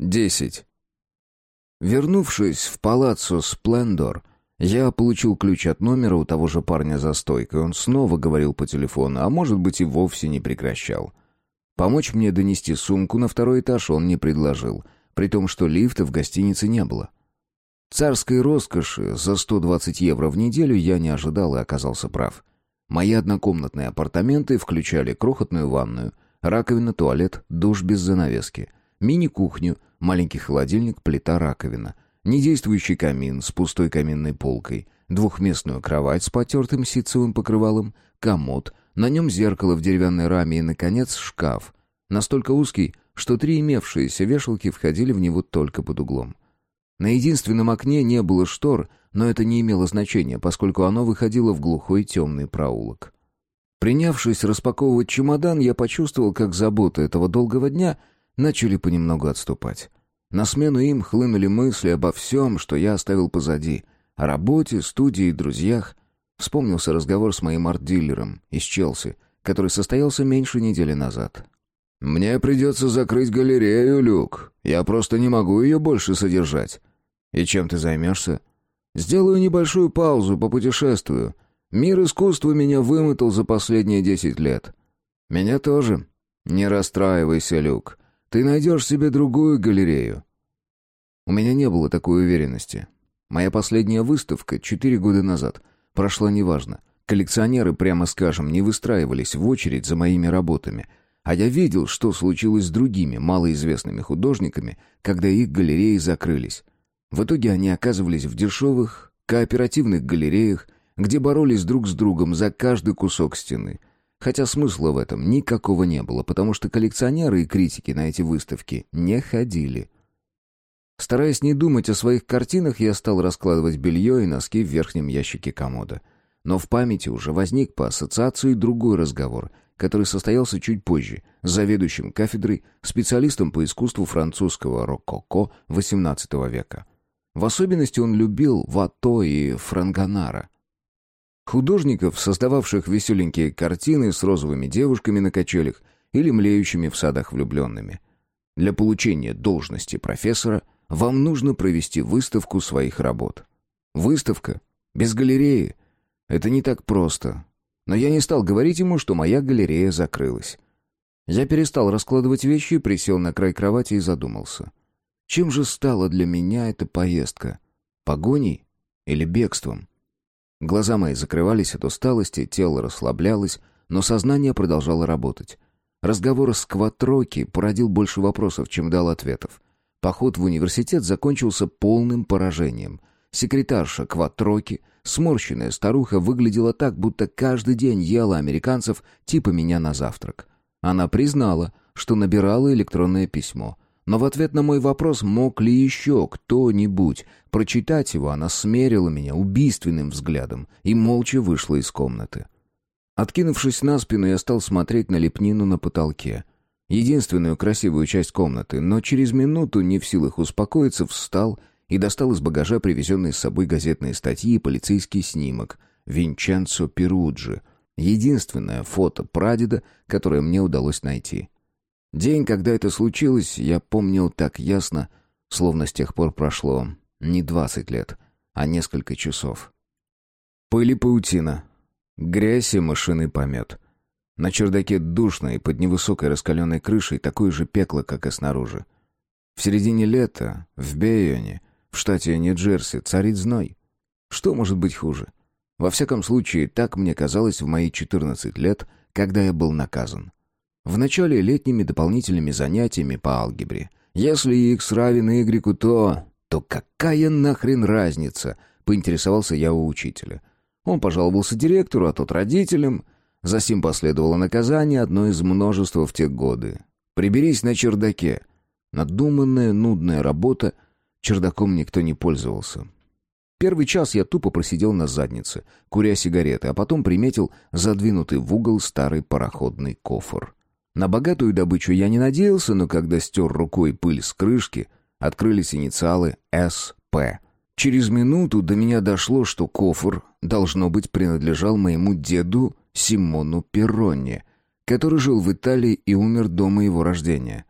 10. Вернувшись в палаццо Сплендор, я получил ключ от номера у того же парня за стойкой. Он снова говорил по телефону, а может быть и вовсе не прекращал. Помочь мне донести сумку на второй этаж он не предложил, при том, что лифта в гостинице не было. Царской роскоши за 120 евро в неделю я не ожидал и оказался прав. Мои однокомнатные апартаменты включали крохотную ванную, раковина, туалет, душ без занавески, мини-кухню, маленький холодильник, плита, раковина — недействующий камин с пустой каминной полкой, двухместную кровать с потертым ситцевым покрывалом, комод, на нем зеркало в деревянной раме и, наконец, шкаф, настолько узкий, что три имевшиеся вешалки входили в него только под углом. На единственном окне не было штор, но это не имело значения, поскольку оно выходило в глухой темный проулок. Принявшись распаковывать чемодан, я почувствовал, как заботы этого долгого дня начали понемногу отступать. На смену им хлынули мысли обо всем, что я оставил позади. О работе, студии и друзьях. Вспомнился разговор с моим арт-дилером из Челси, который состоялся меньше недели назад. «Мне придется закрыть галерею, Люк. Я просто не могу ее больше содержать». «И чем ты займешься?» «Сделаю небольшую паузу, попутешествую. Мир искусства меня вымотал за последние десять лет». «Меня тоже. Не расстраивайся, Люк. Ты найдешь себе другую галерею». У меня не было такой уверенности. Моя последняя выставка, четыре года назад, прошла неважно. Коллекционеры, прямо скажем, не выстраивались в очередь за моими работами. А я видел, что случилось с другими малоизвестными художниками, когда их галереи закрылись. В итоге они оказывались в дешевых, кооперативных галереях, где боролись друг с другом за каждый кусок стены — Хотя смысла в этом никакого не было, потому что коллекционеры и критики на эти выставки не ходили. Стараясь не думать о своих картинах, я стал раскладывать белье и носки в верхнем ящике комода. Но в памяти уже возник по ассоциации другой разговор, который состоялся чуть позже, с заведующим кафедрой, специалистом по искусству французского рококо XVIII века. В особенности он любил Вато и Франганара — Художников, создававших веселенькие картины с розовыми девушками на качелях или млеющими в садах влюбленными. Для получения должности профессора вам нужно провести выставку своих работ. Выставка? Без галереи? Это не так просто. Но я не стал говорить ему, что моя галерея закрылась. Я перестал раскладывать вещи, присел на край кровати и задумался. Чем же стала для меня эта поездка? Погоней или бегством? Глаза мои закрывались от усталости, тело расслаблялось, но сознание продолжало работать. Разговор с Кватроки породил больше вопросов, чем дал ответов. Поход в университет закончился полным поражением. Секретарша Кватроки, сморщенная старуха, выглядела так, будто каждый день ела американцев типа меня на завтрак. Она признала, что набирала электронное письмо — но в ответ на мой вопрос, мог ли еще кто-нибудь прочитать его, она смерила меня убийственным взглядом и молча вышла из комнаты. Откинувшись на спину, я стал смотреть на лепнину на потолке. Единственную красивую часть комнаты, но через минуту, не в силах успокоиться, встал и достал из багажа привезенные с собой газетные статьи и полицейский снимок Винченцо Перуджи. Единственное фото прадеда, которое мне удалось найти. День, когда это случилось, я помнил так ясно, словно с тех пор прошло не двадцать лет, а несколько часов. Пыль и паутина, грязь и мышиный помет. На чердаке душно и под невысокой раскаленной крышей такое же пекло, как и снаружи. В середине лета, в Бейоне, в штате Нью-Джерси, царит зной. Что может быть хуже? Во всяком случае, так мне казалось в мои 14 лет, когда я был наказан. Вначале летними дополнительными занятиями по алгебре. Если x равен y, то... То какая нахрен разница? Поинтересовался я у учителя. Он пожаловался директору, а тот родителям. Засим последовало наказание, одно из множества в те годы. «Приберись на чердаке». Надуманная, нудная работа. Чердаком никто не пользовался. Первый час я тупо просидел на заднице, куря сигареты, а потом приметил задвинутый в угол старый пароходный кофр. На богатую добычу я не надеялся, но когда стер рукой пыль с крышки, открылись инициалы «СП». Через минуту до меня дошло, что кофр, должно быть, принадлежал моему деду Симону Перронне, который жил в Италии и умер до моего рождения.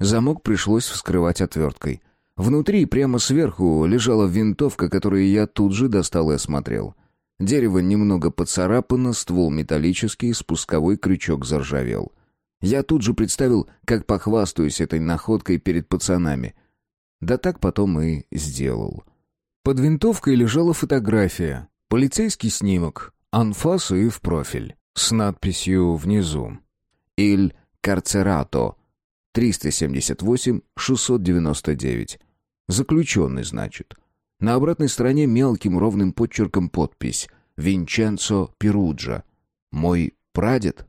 Замок пришлось вскрывать отверткой. Внутри, прямо сверху, лежала винтовка, которую я тут же достал и осмотрел. Дерево немного поцарапано, ствол металлический, спусковой крючок заржавел. Я тут же представил, как похвастаюсь этой находкой перед пацанами. Да так потом и сделал. Под винтовкой лежала фотография. Полицейский снимок, анфас и в профиль, с надписью внизу. «Иль Карцерато», 378-699. Заключенный, значит. На обратной стороне мелким ровным подчерком подпись «Винченцо Перуджа». Мой прадед?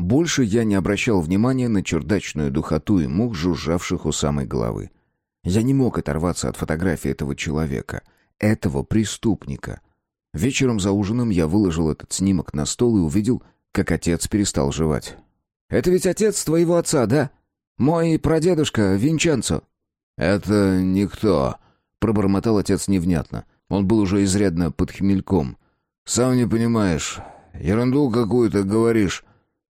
Больше я не обращал внимания на чердачную духоту и мух, жужжавших у самой головы. Я не мог оторваться от фотографии этого человека, этого преступника. Вечером за ужином я выложил этот снимок на стол и увидел, как отец перестал жевать. «Это ведь отец твоего отца, да? Мой прадедушка Винченцо». «Это никто», — пробормотал отец невнятно. Он был уже изрядно под хмельком. «Сам не понимаешь. Ерунду какую-то говоришь».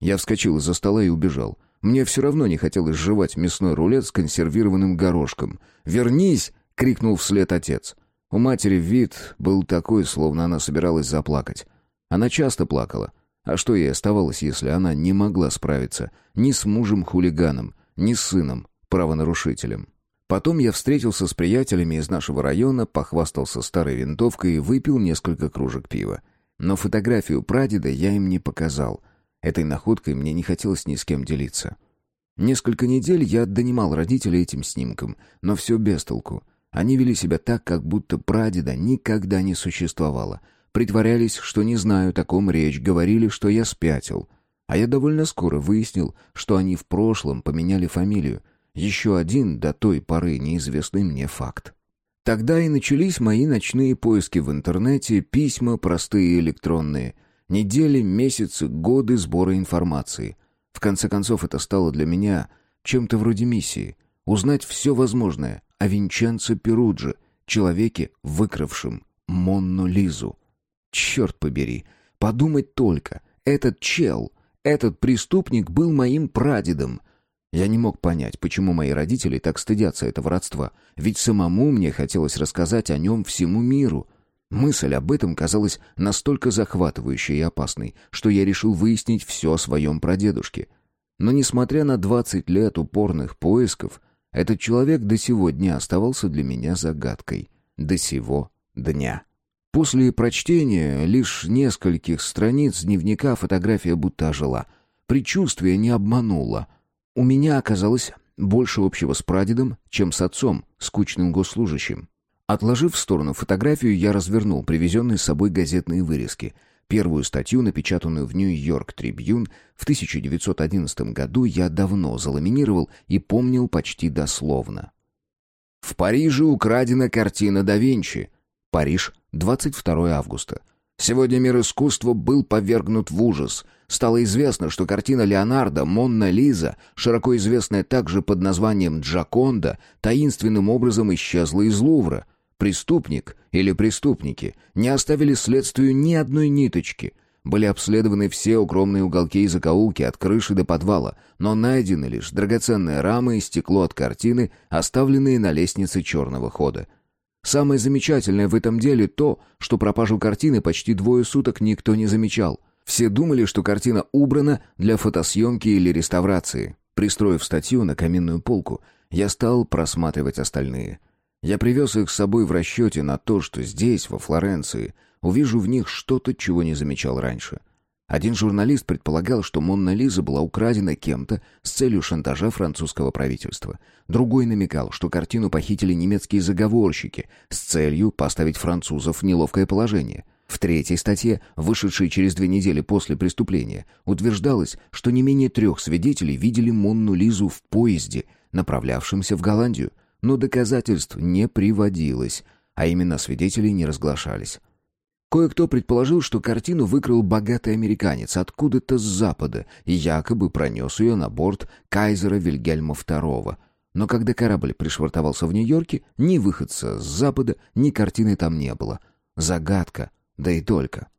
Я вскочил из-за стола и убежал. Мне все равно не хотелось жевать мясной рулет с консервированным горошком. «Вернись!» — крикнул вслед отец. У матери вид был такой, словно она собиралась заплакать. Она часто плакала. А что ей оставалось, если она не могла справиться ни с мужем-хулиганом, ни с сыном, правонарушителем? Потом я встретился с приятелями из нашего района, похвастался старой винтовкой и выпил несколько кружек пива. Но фотографию прадеда я им не показал. Этой находкой мне не хотелось ни с кем делиться. Несколько недель я донимал родителей этим снимком, но все без толку. Они вели себя так, как будто прадеда никогда не существовало. Притворялись, что не знаю, о таком речь, говорили, что я спятил. А я довольно скоро выяснил, что они в прошлом поменяли фамилию. Еще один до той поры неизвестный мне факт. Тогда и начались мои ночные поиски в интернете, письма простые и электронные, недели, месяцы, годы сбора информации. В конце концов, это стало для меня чем-то вроде миссии — узнать все возможное о Винченцо Перуджи, человеке, выкравшем Монну Лизу. Черт побери, подумать только, этот чел, этот преступник был моим прадедом. Я не мог понять, почему мои родители так стыдятся этого родства, ведь самому мне хотелось рассказать о нем всему миру. Мысль об этом казалась настолько захватывающей и опасной, что я решил выяснить все о своем прадедушке. Но несмотря на двадцать лет упорных поисков, этот человек до сего дня оставался для меня загадкой. До сего дня. После прочтения лишь нескольких страниц дневника фотография будто ожила. Предчувствие не обмануло. У меня оказалось больше общего с прадедом, чем с отцом, скучным госслужащим. Отложив в сторону фотографию, я развернул привезенные с собой газетные вырезки — Первую статью, напечатанную в Нью-Йорк Трибьюн в 1911 году, я давно заламинировал и помнил почти дословно. В Париже украдена картина да Винчи. Париж, 22 августа. Сегодня мир искусства был повергнут в ужас. Стало известно, что картина Леонардо «Монна Лиза», широко известная также под названием «Джаконда», таинственным образом исчезла из Лувра. Преступник или преступники не оставили следствию ни одной ниточки. Были обследованы все укромные уголки и закоулки от крыши до подвала, но найдены лишь драгоценные рамы и стекло от картины, оставленные на лестнице черного хода. Самое замечательное в этом деле то, что пропажу картины почти двое суток никто не замечал. Все думали, что картина убрана для фотосъемки или реставрации. Пристроив статью на каминную полку, я стал просматривать остальные – я привез их с собой в расчете на то, что здесь, во Флоренции, увижу в них что-то, чего не замечал раньше. Один журналист предполагал, что Монна Лиза была украдена кем-то с целью шантажа французского правительства. Другой намекал, что картину похитили немецкие заговорщики с целью поставить французов в неловкое положение. В третьей статье, вышедшей через две недели после преступления, утверждалось, что не менее трех свидетелей видели Монну Лизу в поезде, направлявшемся в Голландию – но доказательств не приводилось, а имена свидетелей не разглашались. Кое-кто предположил, что картину выкрал богатый американец откуда-то с запада и якобы пронес ее на борт кайзера Вильгельма II. Но когда корабль пришвартовался в Нью-Йорке, ни выходца с запада, ни картины там не было. Загадка, да и только.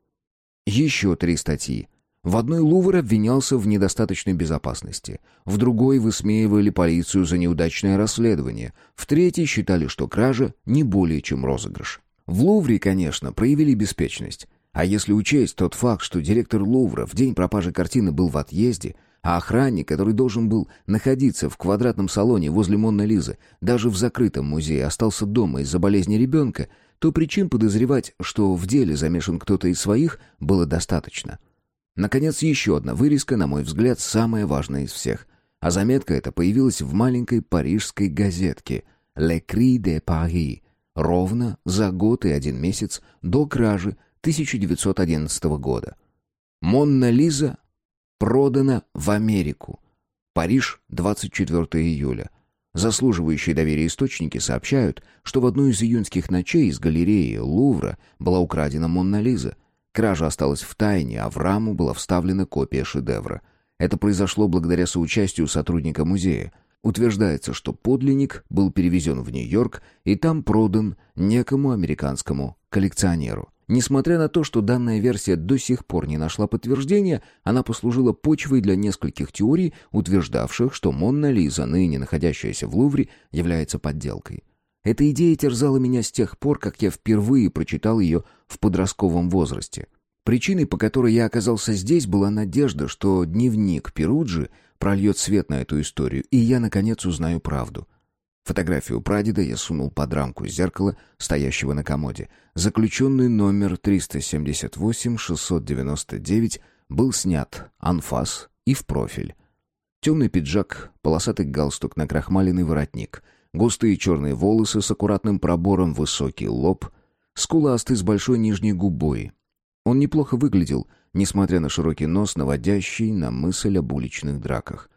Еще три статьи. В одной Лувр обвинялся в недостаточной безопасности, в другой высмеивали полицию за неудачное расследование, в третьей считали, что кража не более чем розыгрыш. В Лувре, конечно, проявили беспечность. А если учесть тот факт, что директор Лувра в день пропажи картины был в отъезде, а охранник, который должен был находиться в квадратном салоне возле Монны Лизы, даже в закрытом музее остался дома из-за болезни ребенка, то причин подозревать, что в деле замешан кто-то из своих, было достаточно. Наконец, еще одна вырезка, на мой взгляд, самая важная из всех. А заметка эта появилась в маленькой парижской газетке «Le Cri de Paris» ровно за год и один месяц до кражи 1911 года. «Монна Лиза» продана в Америку. Париж, 24 июля. Заслуживающие доверия источники сообщают, что в одну из июньских ночей из галереи Лувра была украдена Монна Лиза – Кража осталась в тайне, а в раму была вставлена копия шедевра. Это произошло благодаря соучастию сотрудника музея. Утверждается, что подлинник был перевезен в Нью-Йорк и там продан некому американскому коллекционеру. Несмотря на то, что данная версия до сих пор не нашла подтверждения, она послужила почвой для нескольких теорий, утверждавших, что Монна Лиза, ныне находящаяся в Лувре, является подделкой. Эта идея терзала меня с тех пор, как я впервые прочитал ее в подростковом возрасте. Причиной, по которой я оказался здесь, была надежда, что дневник Перуджи прольет свет на эту историю, и я, наконец, узнаю правду. Фотографию прадеда я сунул под рамку зеркала, стоящего на комоде. Заключенный номер 378-699 был снят анфас и в профиль. Темный пиджак, полосатый галстук, накрахмаленный воротник — Густые черные волосы с аккуратным пробором, высокий лоб, скуластый с большой нижней губой. Он неплохо выглядел, несмотря на широкий нос, наводящий на мысль об уличных драках.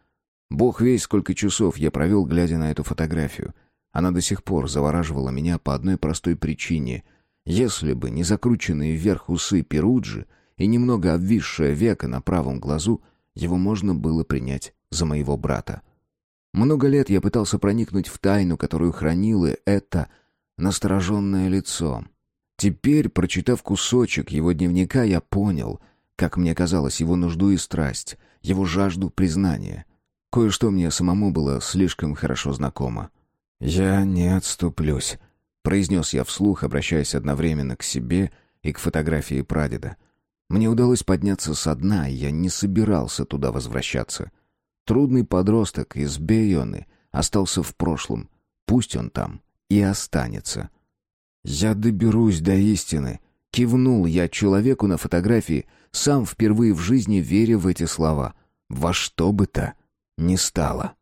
Бог весь сколько часов я провел, глядя на эту фотографию. Она до сих пор завораживала меня по одной простой причине. Если бы не закрученные вверх усы Перуджи и немного обвисшее века на правом глазу, его можно было принять за моего брата. Много лет я пытался проникнуть в тайну, которую хранило это настороженное лицо. Теперь, прочитав кусочек его дневника, я понял, как мне казалось, его нужду и страсть, его жажду признания. Кое-что мне самому было слишком хорошо знакомо. «Я не отступлюсь», — произнес я вслух, обращаясь одновременно к себе и к фотографии прадеда. Мне удалось подняться со дна, и я не собирался туда возвращаться. Трудный подросток из Бейоны остался в прошлом. Пусть он там и останется. «Я доберусь до истины», — кивнул я человеку на фотографии, сам впервые в жизни веря в эти слова. «Во что бы то ни стало».